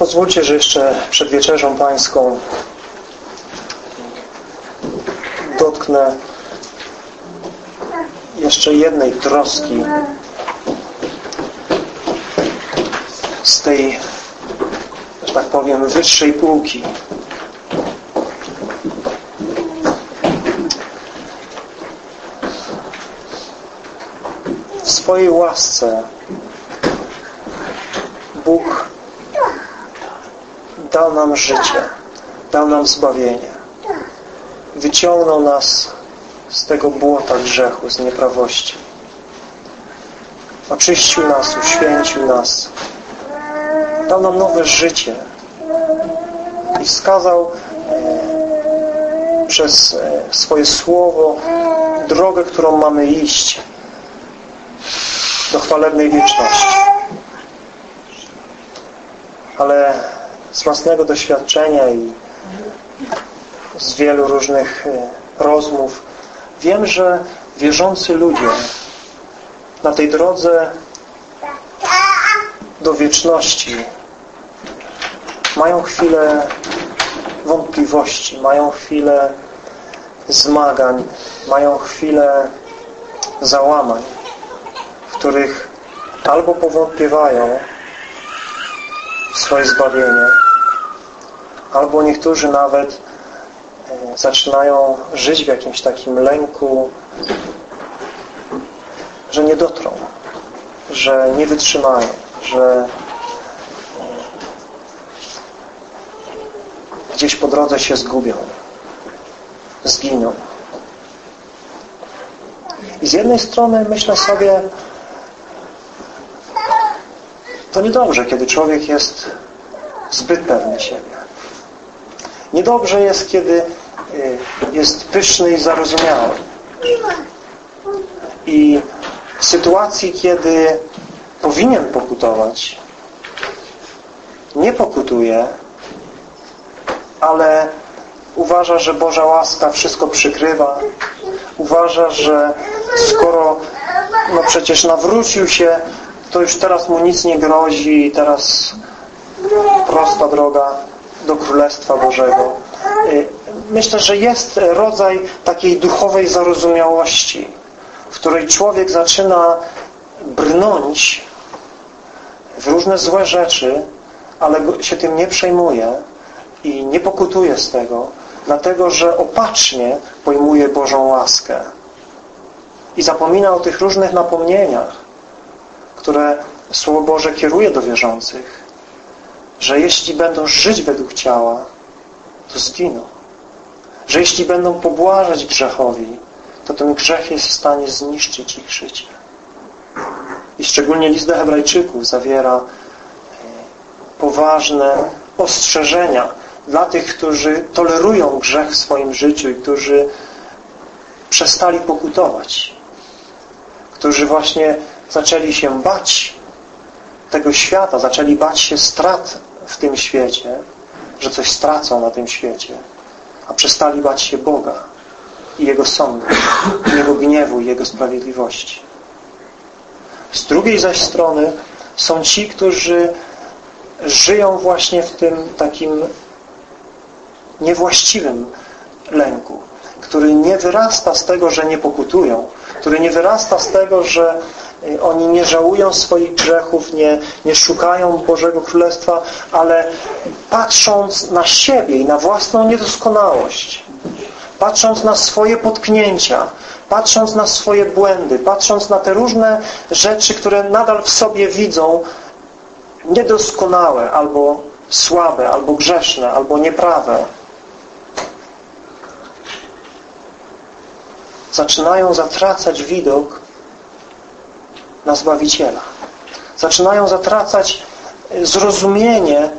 Pozwólcie, że jeszcze przed wieczerzą pańską dotknę jeszcze jednej troski z tej, że tak powiem, wyższej półki. W swojej łasce Bóg dał nam życie, dał nam zbawienie. Wyciągnął nas z tego błota grzechu, z nieprawości. Oczyścił nas, uświęcił nas. Dał nam nowe życie. I wskazał e, przez e, swoje słowo drogę, którą mamy iść do chwalebnej wieczności. Ale z własnego doświadczenia i z wielu różnych e, rozmów. Wiem, że wierzący ludzie na tej drodze do wieczności mają chwilę wątpliwości, mają chwilę zmagań, mają chwilę załamań, w których albo powątpiewają swoje zbawienie, albo niektórzy nawet e, zaczynają żyć w jakimś takim lęku, że nie dotrą, że nie wytrzymają, że gdzieś po drodze się zgubią, zginą. I z jednej strony myślę sobie, niedobrze, kiedy człowiek jest zbyt pewny siebie. Niedobrze jest, kiedy y, jest pyszny i zarozumiały. I w sytuacji, kiedy powinien pokutować, nie pokutuje, ale uważa, że Boża łaska wszystko przykrywa. Uważa, że skoro no przecież nawrócił się, to już teraz mu nic nie grozi i teraz prosta droga do Królestwa Bożego. Y, myślę, że jest rodzaj takiej duchowej zarozumiałości, w której człowiek zaczyna brnąć w różne złe rzeczy, ale się tym nie przejmuje i nie pokutuje z tego, dlatego że opatrznie pojmuje Bożą łaskę i zapomina o tych różnych napomnieniach, które Słowo Boże kieruje do wierzących, że jeśli będą żyć według ciała, to zginą. Że jeśli będą pobłażać grzechowi, to ten grzech jest w stanie zniszczyć ich życie. I szczególnie list do hebrajczyków zawiera e, poważne ostrzeżenia dla tych, którzy tolerują grzech w swoim życiu i którzy przestali pokutować. Którzy właśnie zaczęli się bać tego świata, zaczęli bać się strat w tym świecie, że coś stracą na tym świecie, a przestali bać się Boga i Jego sądu, i Jego gniewu i Jego sprawiedliwości. Z drugiej zaś strony są ci, którzy żyją właśnie w tym takim niewłaściwym lęku, który nie wyrasta z tego, że nie pokutują, który nie wyrasta z tego, że oni nie żałują swoich grzechów, nie, nie szukają Bożego Królestwa, ale patrząc na siebie i na własną niedoskonałość, patrząc na swoje potknięcia, patrząc na swoje błędy, patrząc na te różne rzeczy, które nadal w sobie widzą niedoskonałe, albo słabe, albo grzeszne, albo nieprawe, zaczynają zatracać widok na Zbawiciela. Zaczynają zatracać zrozumienie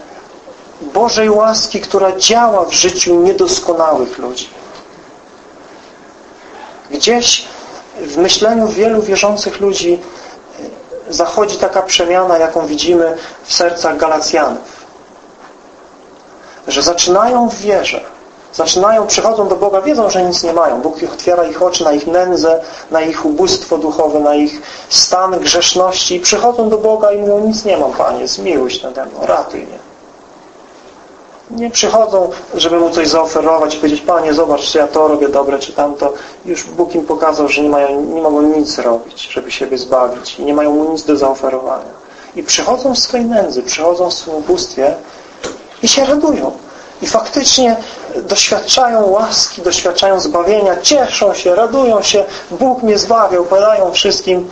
Bożej łaski, która działa w życiu niedoskonałych ludzi. Gdzieś w myśleniu wielu wierzących ludzi zachodzi taka przemiana, jaką widzimy w sercach Galacjanów. Że zaczynają w wierze zaczynają, przychodzą do Boga, wiedzą, że nic nie mają. Bóg ich otwiera ich oczy na ich nędzę, na ich ubóstwo duchowe, na ich stan grzeszności i przychodzą do Boga i mówią, nic nie mam, Panie, zmiłuj się nade mną, ratuj mnie. Nie przychodzą, żeby mu coś zaoferować i powiedzieć, Panie, zobacz, czy ja to robię dobre, czy tamto. Już Bóg im pokazał, że nie, mają, nie mogą nic robić, żeby siebie zbawić. I nie mają mu nic do zaoferowania. I przychodzą w swojej nędzy, przychodzą w swoim ubóstwie i się radują. I faktycznie doświadczają łaski, doświadczają zbawienia, cieszą się, radują się. Bóg mnie zbawił, podają wszystkim.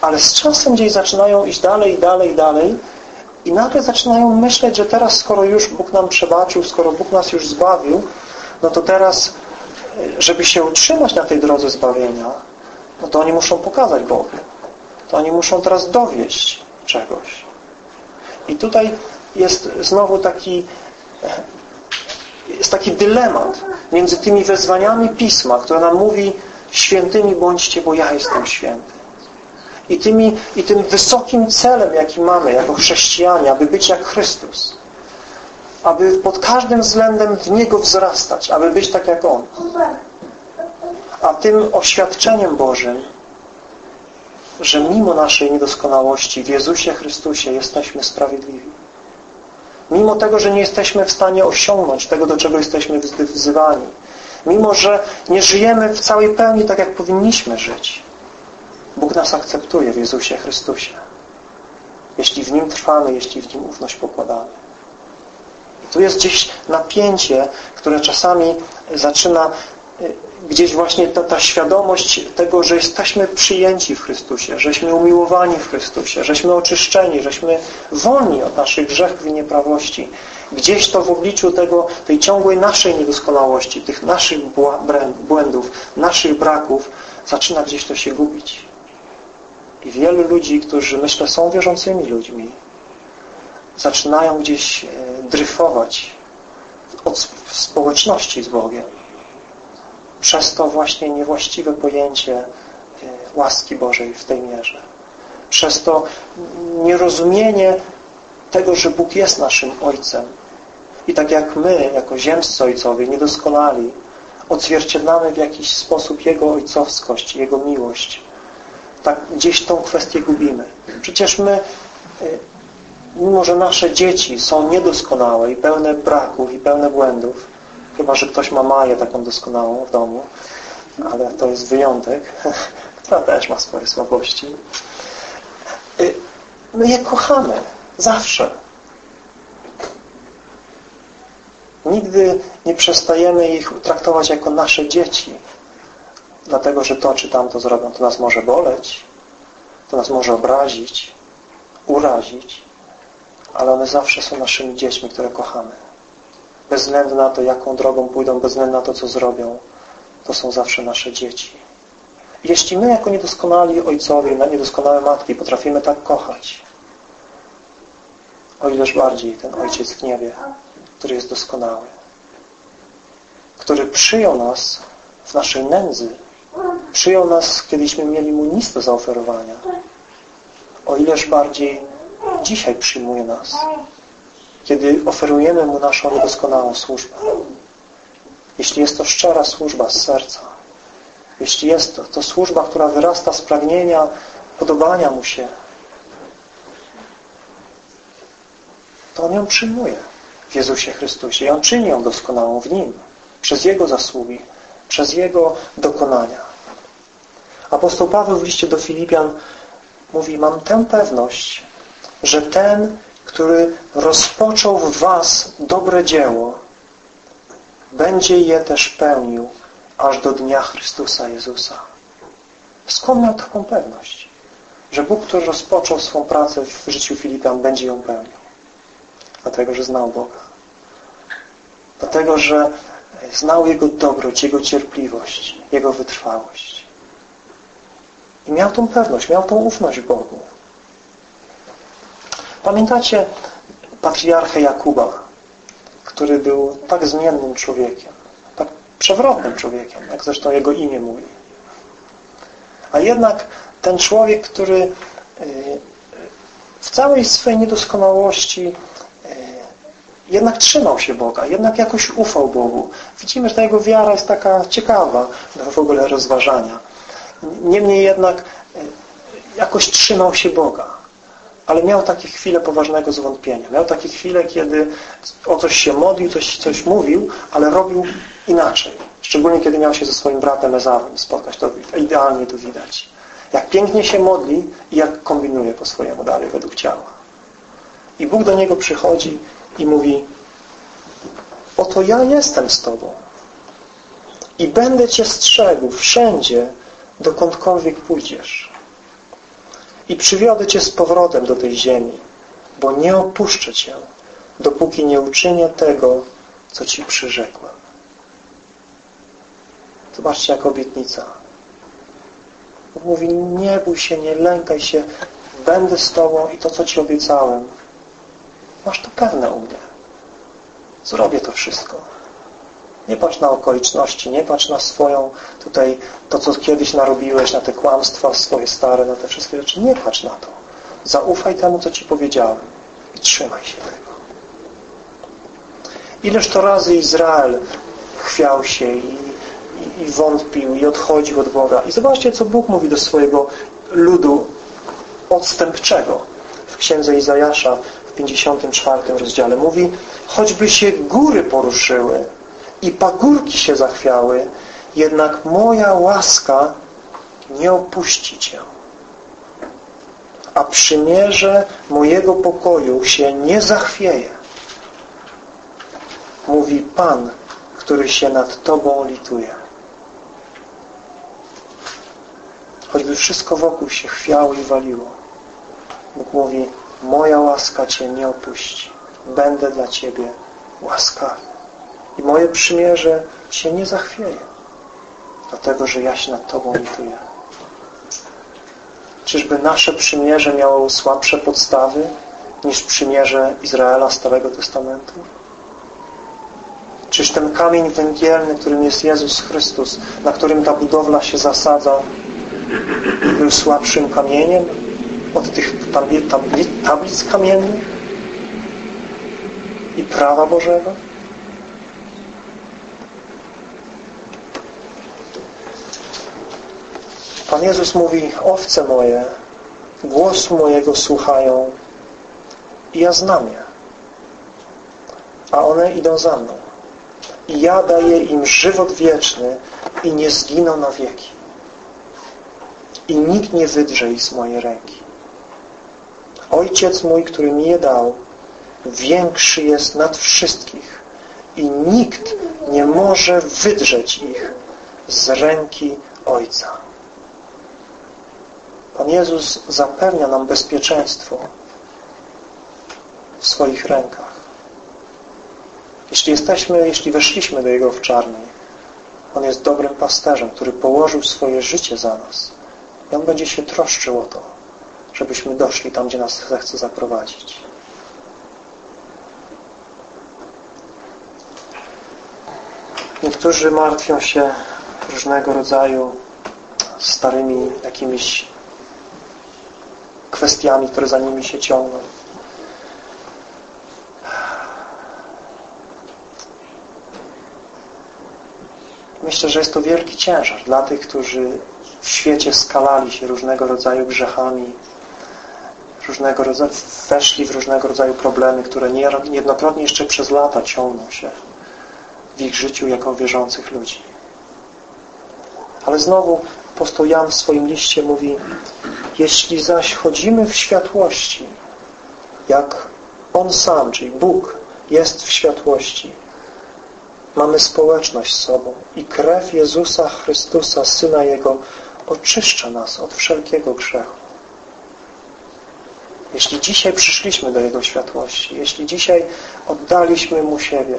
Ale z czasem gdzieś zaczynają iść dalej, dalej, dalej i nagle zaczynają myśleć, że teraz skoro już Bóg nam przebaczył, skoro Bóg nas już zbawił, no to teraz, żeby się utrzymać na tej drodze zbawienia, no to oni muszą pokazać Bogu. To oni muszą teraz dowieść czegoś. I tutaj jest znowu taki jest taki dylemat między tymi wezwaniami Pisma, które nam mówi świętymi bądźcie, bo ja jestem święty. I, tymi, I tym wysokim celem, jaki mamy jako chrześcijanie, aby być jak Chrystus. Aby pod każdym względem w Niego wzrastać, aby być tak jak On. A tym oświadczeniem Bożym, że mimo naszej niedoskonałości w Jezusie Chrystusie jesteśmy sprawiedliwi. Mimo tego, że nie jesteśmy w stanie osiągnąć tego, do czego jesteśmy wzywani. Mimo, że nie żyjemy w całej pełni tak, jak powinniśmy żyć. Bóg nas akceptuje w Jezusie Chrystusie. Jeśli w Nim trwamy, jeśli w Nim ufność pokładamy. I tu jest gdzieś napięcie, które czasami zaczyna y, gdzieś właśnie ta, ta świadomość tego, że jesteśmy przyjęci w Chrystusie, żeśmy umiłowani w Chrystusie, żeśmy oczyszczeni, żeśmy wolni od naszych grzechów i nieprawości. Gdzieś to w obliczu tego, tej ciągłej naszej niedoskonałości, tych naszych błędów, naszych braków, zaczyna gdzieś to się gubić. I wielu ludzi, którzy myślę są wierzącymi ludźmi, zaczynają gdzieś e, dryfować od społeczności z Bogiem przez to właśnie niewłaściwe pojęcie e, łaski Bożej w tej mierze. Przez to nierozumienie tego, że Bóg jest naszym Ojcem. I tak jak my, jako ziemscy ojcowie, niedoskonali, odzwierciedlamy w jakiś sposób Jego ojcowskość, Jego miłość. Tak gdzieś tą kwestię gubimy. Przecież my, e, mimo że nasze dzieci są niedoskonałe i pełne braków i pełne błędów, Chyba, że ktoś ma Maję taką doskonałą w domu, ale to jest wyjątek, która też ma swoje słabości. Y, my je kochamy. Zawsze. Nigdy nie przestajemy ich traktować jako nasze dzieci. Dlatego, że to czy tamto zrobią, to nas może boleć, to nas może obrazić, urazić, ale one zawsze są naszymi dziećmi, które kochamy bez względu na to, jaką drogą pójdą, bez względu na to, co zrobią, to są zawsze nasze dzieci. Jeśli my jako niedoskonali ojcowie, niedoskonałe matki potrafimy tak kochać, o ileż bardziej ten Ojciec w niebie, który jest doskonały, który przyjął nas w naszej nędzy, przyjął nas, kiedyśmy mieli Mu nic do zaoferowania, o ileż bardziej dzisiaj przyjmuje nas kiedy oferujemy Mu naszą niedoskonałą służbę. Jeśli jest to szczera służba z serca, jeśli jest to, to służba, która wyrasta z pragnienia podobania Mu się, to On ją przyjmuje w Jezusie Chrystusie i On czyni ją doskonałą w Nim, przez Jego zasługi, przez Jego dokonania. Apostoł Paweł w liście do Filipian mówi, mam tę pewność, że ten, który rozpoczął w was dobre dzieło, będzie je też pełnił aż do dnia Chrystusa Jezusa. Skąd miał taką pewność? Że Bóg, który rozpoczął swą pracę w życiu Filipian, będzie ją pełnił. Dlatego, że znał Boga. Dlatego, że znał Jego dobroć, Jego cierpliwość, Jego wytrwałość. I miał tą pewność, miał tą ufność Bogu. Pamiętacie patriarchę Jakuba, który był tak zmiennym człowiekiem, tak przewrotnym człowiekiem, jak zresztą jego imię mówi. A jednak ten człowiek, który y, w całej swojej niedoskonałości y, jednak trzymał się Boga, jednak jakoś ufał Bogu. Widzimy, że ta jego wiara jest taka ciekawa do w ogóle rozważania. Niemniej jednak y, jakoś trzymał się Boga ale miał takie chwile poważnego zwątpienia. Miał takie chwile, kiedy o coś się modlił, coś, coś mówił, ale robił inaczej. Szczególnie kiedy miał się ze swoim bratem Ezawem spotkać. To idealnie to widać. Jak pięknie się modli i jak kombinuje po swojemu dalej według ciała. I Bóg do niego przychodzi i mówi oto ja jestem z Tobą i będę Cię strzegł wszędzie, dokądkolwiek pójdziesz. I przywiodę Cię z powrotem do tej ziemi, bo nie opuszczę Cię, dopóki nie uczynię tego, co Ci przyrzekłem. Zobaczcie, jak obietnica. Mówi, nie bój się, nie lękaj się, będę z Tobą i to, co Ci obiecałem, masz to pewne u mnie. Zrobię to wszystko. Nie patrz na okoliczności, nie patrz na swoją tutaj, to co kiedyś narobiłeś, na te kłamstwa swoje stare, na te wszystkie rzeczy. Nie patrz na to. Zaufaj temu, co Ci powiedziałem i trzymaj się tego. Ileż to razy Izrael chwiał się i, i, i wątpił i odchodził od Boga. I zobaczcie, co Bóg mówi do swojego ludu odstępczego w księdze Izajasza w 54 rozdziale. Mówi, choćby się góry poruszyły, i pagórki się zachwiały, jednak moja łaska nie opuści Cię. A przymierze mojego pokoju się nie zachwieje. Mówi Pan, który się nad Tobą lituje. Choćby wszystko wokół się chwiało i waliło. Bóg mówi, moja łaska Cię nie opuści. Będę dla Ciebie łaskawy i moje przymierze się nie zachwieje, dlatego, że ja się nad Tobą lituję. Czyżby nasze przymierze miało słabsze podstawy niż przymierze Izraela Starego Testamentu? Czyż ten kamień węgielny, którym jest Jezus Chrystus, na którym ta budowla się zasadza, był słabszym kamieniem od tych tablic kamiennych i prawa Bożego? Pan Jezus mówi, owce moje głosu mojego słuchają i ja znam je, a one idą za mną. I ja daję im żywot wieczny i nie zginą na wieki. I nikt nie wydrze ich z mojej ręki. Ojciec mój, który mi je dał, większy jest nad wszystkich i nikt nie może wydrzeć ich z ręki Ojca. Pan Jezus zapewnia nam bezpieczeństwo w swoich rękach. Jeśli jesteśmy, jeśli weszliśmy do Jego wczarni, On jest dobrym pasterzem, który położył swoje życie za nas. I On będzie się troszczył o to, żebyśmy doszli tam, gdzie nas zechce zaprowadzić. Niektórzy martwią się różnego rodzaju starymi jakimiś kwestiami, które za nimi się ciągną. Myślę, że jest to wielki ciężar dla tych, którzy w świecie skalali się różnego rodzaju grzechami, różnego rodzaju, weszli w różnego rodzaju problemy, które niejednokrotnie jeszcze przez lata ciągną się w ich życiu jako wierzących ludzi. Ale znowu apostoł Jan w swoim liście mówi jeśli zaś chodzimy w światłości, jak On sam, czyli Bóg, jest w światłości, mamy społeczność z sobą i krew Jezusa Chrystusa, Syna Jego, oczyszcza nas od wszelkiego grzechu. Jeśli dzisiaj przyszliśmy do Jego światłości, jeśli dzisiaj oddaliśmy Mu siebie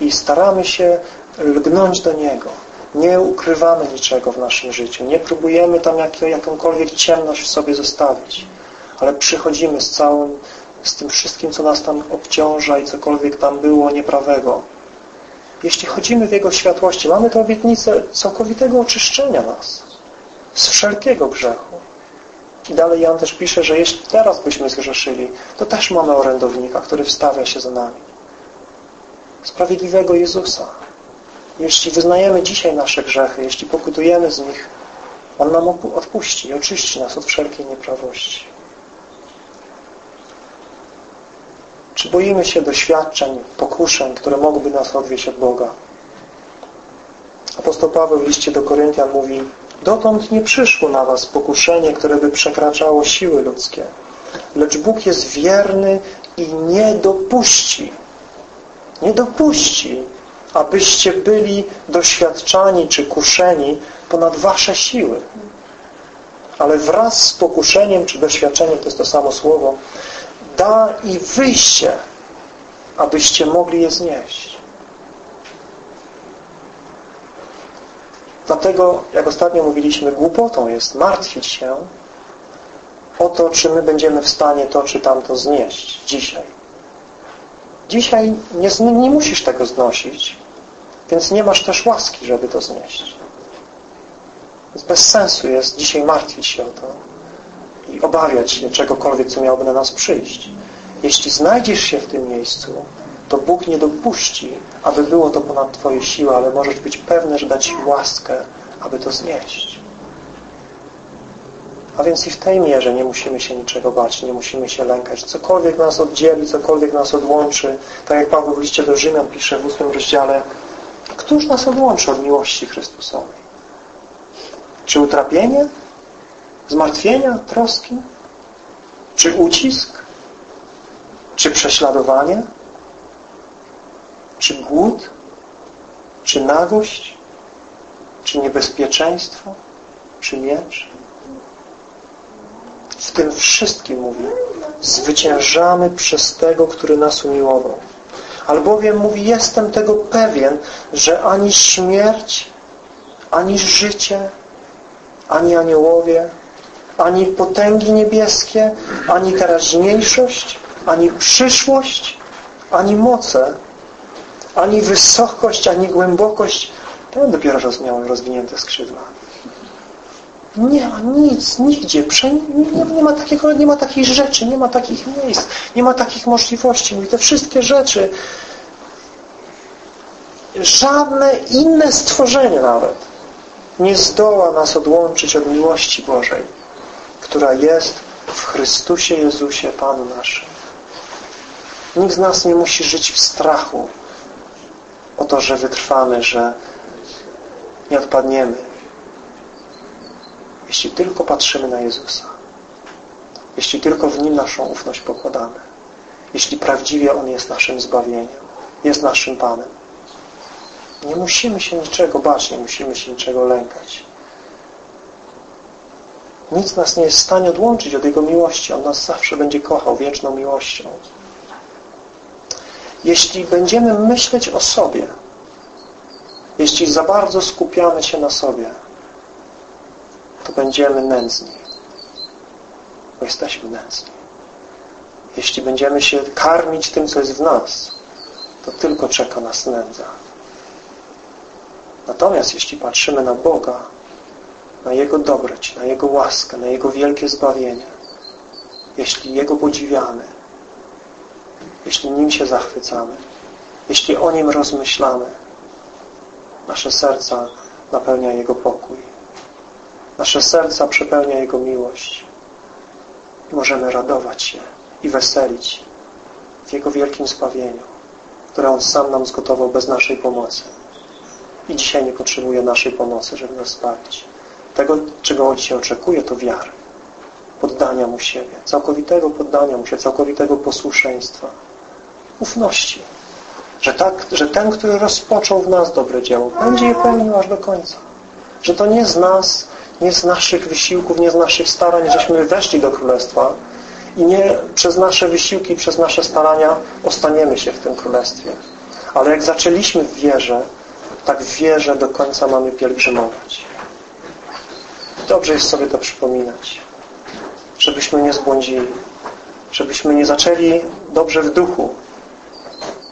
i staramy się lgnąć do Niego, nie ukrywamy niczego w naszym życiu. Nie próbujemy tam jak, jakąkolwiek ciemność w sobie zostawić. Ale przychodzimy z całym, z tym wszystkim, co nas tam obciąża i cokolwiek tam było nieprawego. Jeśli chodzimy w Jego światłości, mamy tę obietnicę całkowitego oczyszczenia nas z wszelkiego grzechu. I dalej Jan też pisze, że jeśli teraz byśmy zgrzeszyli, to też mamy orędownika, który wstawia się za nami. Sprawiedliwego Jezusa. Jeśli wyznajemy dzisiaj nasze grzechy, jeśli pokutujemy z nich, On nam odpuści i oczyści nas od wszelkiej nieprawości. Czy boimy się doświadczeń, pokuszeń, które mogłyby nas odwieść od Boga? Apostoł Paweł w liście do Koryntian mówi Dotąd nie przyszło na was pokuszenie, które by przekraczało siły ludzkie. Lecz Bóg jest wierny i nie dopuści, nie dopuści, abyście byli doświadczani czy kuszeni ponad wasze siły. Ale wraz z pokuszeniem czy doświadczeniem, to jest to samo słowo, da i wyjście, abyście mogli je znieść. Dlatego, jak ostatnio mówiliśmy, głupotą jest martwić się o to, czy my będziemy w stanie to czy tamto znieść dzisiaj. Dzisiaj nie, nie musisz tego znosić, więc nie masz też łaski, żeby to znieść. Więc bez sensu jest dzisiaj martwić się o to i obawiać się czegokolwiek, co miałoby na nas przyjść. Jeśli znajdziesz się w tym miejscu, to Bóg nie dopuści, aby było to ponad Twoje siły, ale możesz być pewny, że da Ci łaskę, aby to znieść. A więc i w tej mierze nie musimy się niczego bać, nie musimy się lękać. Cokolwiek nas oddzieli, cokolwiek nas odłączy, tak jak Paweł w liście do Rzymian pisze w ósmym rozdziale, Któż nas odłączy od miłości Chrystusowej? Czy utrapienie? Zmartwienia? Troski? Czy ucisk? Czy prześladowanie? Czy głód? Czy nagość? Czy niebezpieczeństwo? Czy miecz? W tym wszystkim, mówi, zwyciężamy przez Tego, który nas umiłował. Albowiem mówi, jestem tego pewien, że ani śmierć, ani życie, ani aniołowie, ani potęgi niebieskie, ani teraźniejszość, ani przyszłość, ani moce, ani wysokość, ani głębokość, ten dopiero miał rozwinięte skrzydła. Nie ma nic, nigdzie. Nie, nie, ma takiego, nie ma takiej rzeczy, nie ma takich miejsc, nie ma takich możliwości. Mówi, te wszystkie rzeczy, żadne inne stworzenie nawet nie zdoła nas odłączyć od miłości Bożej, która jest w Chrystusie Jezusie, Panu naszym. Nikt z nas nie musi żyć w strachu o to, że wytrwamy, że nie odpadniemy, jeśli tylko patrzymy na Jezusa. Jeśli tylko w Nim naszą ufność pokładamy. Jeśli prawdziwie On jest naszym zbawieniem. Jest naszym Panem. Nie musimy się niczego bać, nie musimy się niczego lękać. Nic nas nie jest w stanie odłączyć od Jego miłości. On nas zawsze będzie kochał wieczną miłością. Jeśli będziemy myśleć o sobie, jeśli za bardzo skupiamy się na sobie, będziemy nędzni. Bo jesteśmy nędzni. Jeśli będziemy się karmić tym, co jest w nas, to tylko czeka nas nędza. Natomiast jeśli patrzymy na Boga, na Jego dobroć, na Jego łaskę, na Jego wielkie zbawienie, jeśli Jego podziwiamy, jeśli Nim się zachwycamy, jeśli o Nim rozmyślamy, nasze serca napełnia Jego pokój. Nasze serca przepełnia Jego miłość. Możemy radować się i weselić w Jego wielkim zbawieniu, które On sam nam zgotował bez naszej pomocy. I dzisiaj nie potrzebuje naszej pomocy, żeby nas zbawić. Tego, czego On dzisiaj oczekuje, to wiary. Poddania Mu siebie. Całkowitego poddania Mu się, całkowitego posłuszeństwa. Ufności. Że, tak, że ten, który rozpoczął w nas dobre dzieło, będzie je pełnił aż do końca. Że to nie z nas, nie z naszych wysiłków, nie z naszych starań, żeśmy weszli do Królestwa i nie przez nasze wysiłki, przez nasze starania ostaniemy się w tym Królestwie. Ale jak zaczęliśmy w wierze, tak w wierze do końca mamy pielgrzymować. Dobrze jest sobie to przypominać, żebyśmy nie zbłądzili, żebyśmy nie zaczęli dobrze w duchu,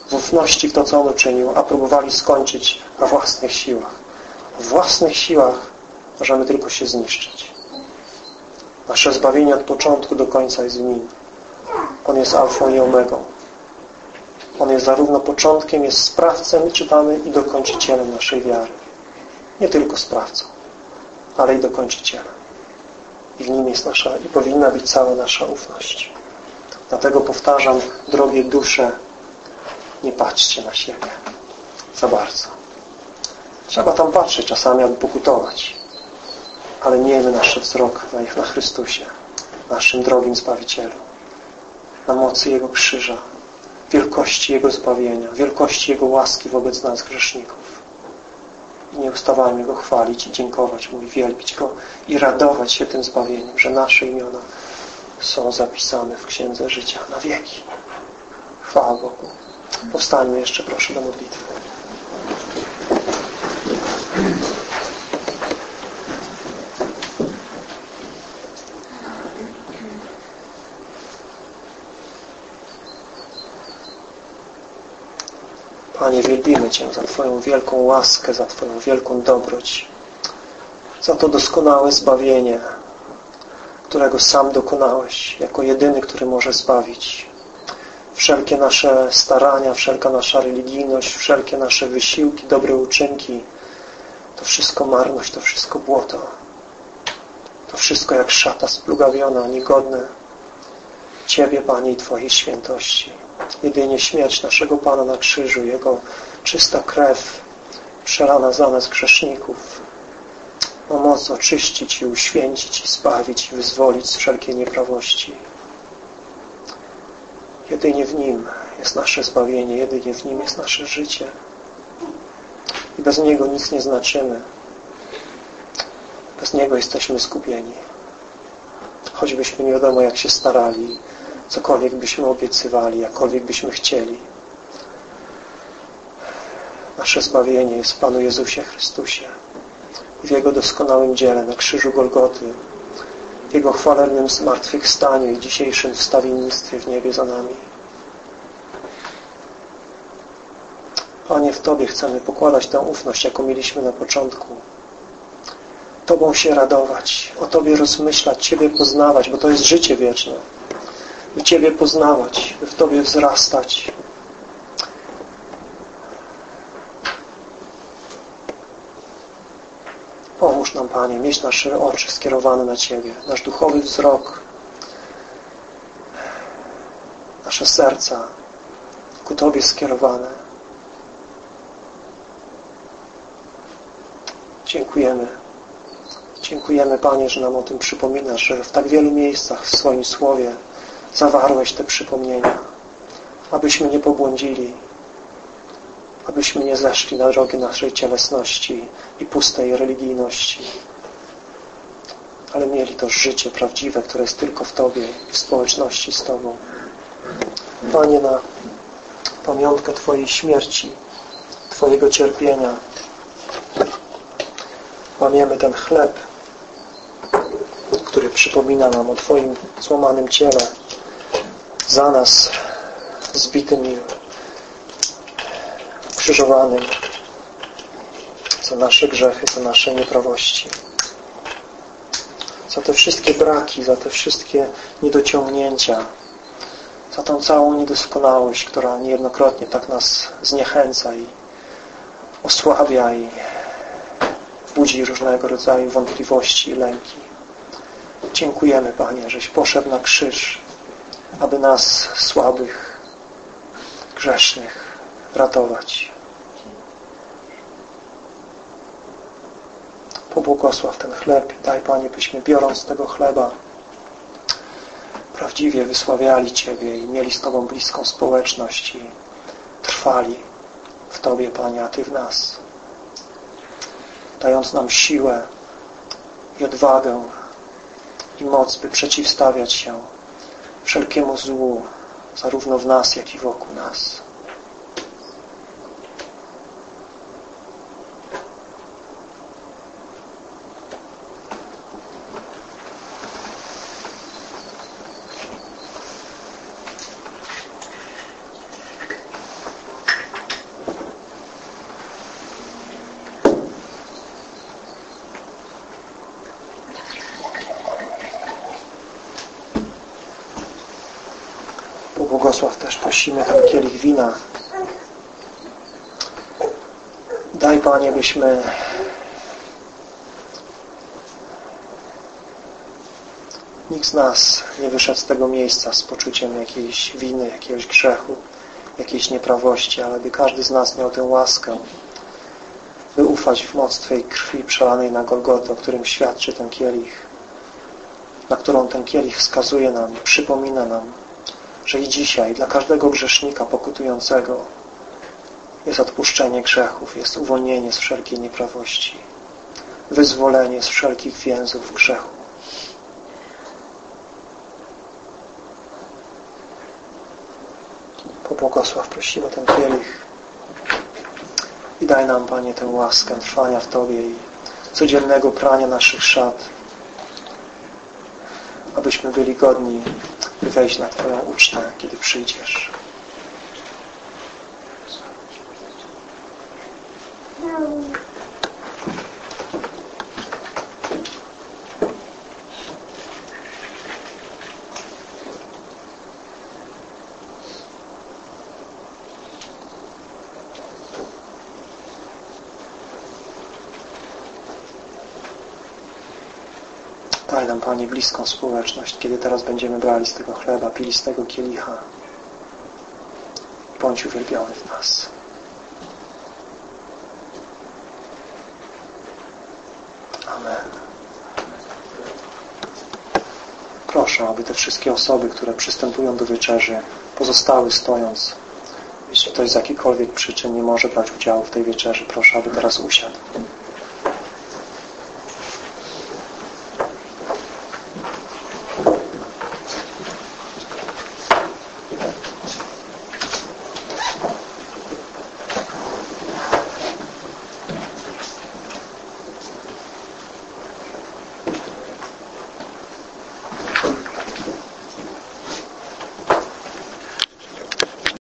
w ufności w to, co On uczynił, a próbowali skończyć na własnych siłach. W własnych siłach możemy tylko się zniszczyć. Nasze zbawienie od początku do końca jest w Nim. On jest alfą i omegą. On jest zarówno początkiem, jest sprawcem, czytamy, i dokończycielem naszej wiary. Nie tylko sprawcą, ale i dokończycielem. I w Nim jest nasza, i powinna być cała nasza ufność. Dlatego powtarzam, drogie dusze, nie patrzcie na siebie za bardzo. Trzeba tam patrzeć czasami, aby pokutować. Ale miejmy nasz wzrok na, na Chrystusie, naszym drogim Zbawicielu, na mocy Jego krzyża, wielkości Jego zbawienia, wielkości Jego łaski wobec nas, grzeszników. I nie ustawajmy Go chwalić i dziękować Mu i wielbić Go i radować się tym zbawieniem, że nasze imiona są zapisane w Księdze Życia na wieki. Chwała Bogu. Powstańmy jeszcze proszę do modlitwy. Panie, wielbimy Cię za Twoją wielką łaskę, za Twoją wielką dobroć, za to doskonałe zbawienie, którego Sam dokonałeś, jako jedyny, który może zbawić. Wszelkie nasze starania, wszelka nasza religijność, wszelkie nasze wysiłki, dobre uczynki, to wszystko marność, to wszystko błoto. To wszystko jak szata splugawiona, niegodne Ciebie, Panie, i Twojej świętości. Jedynie śmierć naszego Pana na krzyżu, Jego czysta krew przelana za nas grzeszników ma moc oczyścić i uświęcić i zbawić i wyzwolić z wszelkiej nieprawości. Jedynie w Nim jest nasze zbawienie, jedynie w Nim jest nasze życie. I bez Niego nic nie znaczymy. Bez Niego jesteśmy skupieni. Choćbyśmy nie wiadomo jak się starali, cokolwiek byśmy obiecywali, jakkolwiek byśmy chcieli. Nasze zbawienie jest w Panu Jezusie Chrystusie. W Jego doskonałym dziele na krzyżu Golgoty, w Jego chwalebnym zmartwychwstaniu i dzisiejszym wstawiennictwie w niebie za nami. Panie, w Tobie chcemy pokładać tę ufność, jaką mieliśmy na początku. Tobą się radować, o Tobie rozmyślać, Ciebie poznawać, bo to jest życie wieczne. By Ciebie poznawać, by w Tobie wzrastać. Pomóż nam, Panie, mieć nasze oczy skierowane na Ciebie, nasz duchowy wzrok, nasze serca ku Tobie skierowane. Dziękujemy. Dziękujemy, Panie, że nam o tym przypominasz, że w tak wielu miejscach w swoim Słowie zawarłeś te przypomnienia, abyśmy nie pobłądzili, abyśmy nie zeszli na drogi naszej cielesności i pustej religijności, ale mieli to życie prawdziwe, które jest tylko w Tobie i w społeczności z Tobą. Panie, na pamiątkę Twojej śmierci, Twojego cierpienia, łamiemy ten chleb, który przypomina nam o Twoim złamanym ciele, za nas zbitym krzyżowanym, za nasze grzechy, za nasze nieprawości, za te wszystkie braki, za te wszystkie niedociągnięcia, za tą całą niedoskonałość, która niejednokrotnie tak nas zniechęca i osłabia i budzi różnego rodzaju wątpliwości i lęki. Dziękujemy, Panie, żeś poszedł na krzyż, aby nas, słabych, grzesznych, ratować. Pobłogosław ten chleb. Daj, Panie, byśmy biorąc tego chleba prawdziwie wysławiali Ciebie i mieli z Tobą bliską społeczność i trwali w Tobie, Panie, a Ty w nas. Dając nam siłę i odwagę i moc, by przeciwstawiać się wszelkiemu złu, zarówno w nas, jak i wokół nas. Błogosław też prosimy ten kielich wina. Daj Panie, byśmy Nikt z nas nie wyszedł z tego miejsca z poczuciem jakiejś winy, jakiegoś grzechu, jakiejś nieprawości, ale by każdy z nas miał tę łaskę, by ufać w moc Twojej krwi przelanej na Golgotę, o którym świadczy ten kielich, na którą ten kielich wskazuje nam, przypomina nam, że i dzisiaj dla każdego grzesznika pokutującego. Jest odpuszczenie grzechów, jest uwolnienie z wszelkiej nieprawości, wyzwolenie z wszelkich więzów grzechu. Pobłogosław prosimy ten kielich. I daj nam, Panie, tę łaskę trwania w Tobie i codziennego prania naszych szat, abyśmy byli godni wejść na Twoją ucztę, kiedy przyjdziesz nam, Panie, bliską społeczność, kiedy teraz będziemy brali z tego chleba, pili z tego kielicha. Bądź uwielbiony w nas. Amen. Proszę, aby te wszystkie osoby, które przystępują do wieczerzy, pozostały stojąc. Jeśli ktoś z jakichkolwiek przyczyn nie może brać udziału w tej wieczerzy, proszę, aby teraz usiadł.